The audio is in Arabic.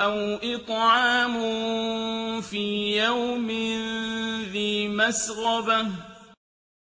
أَوْ إِطْعَامٌ فِي يَوْمٍ ذِي مَسْغَبَةٍ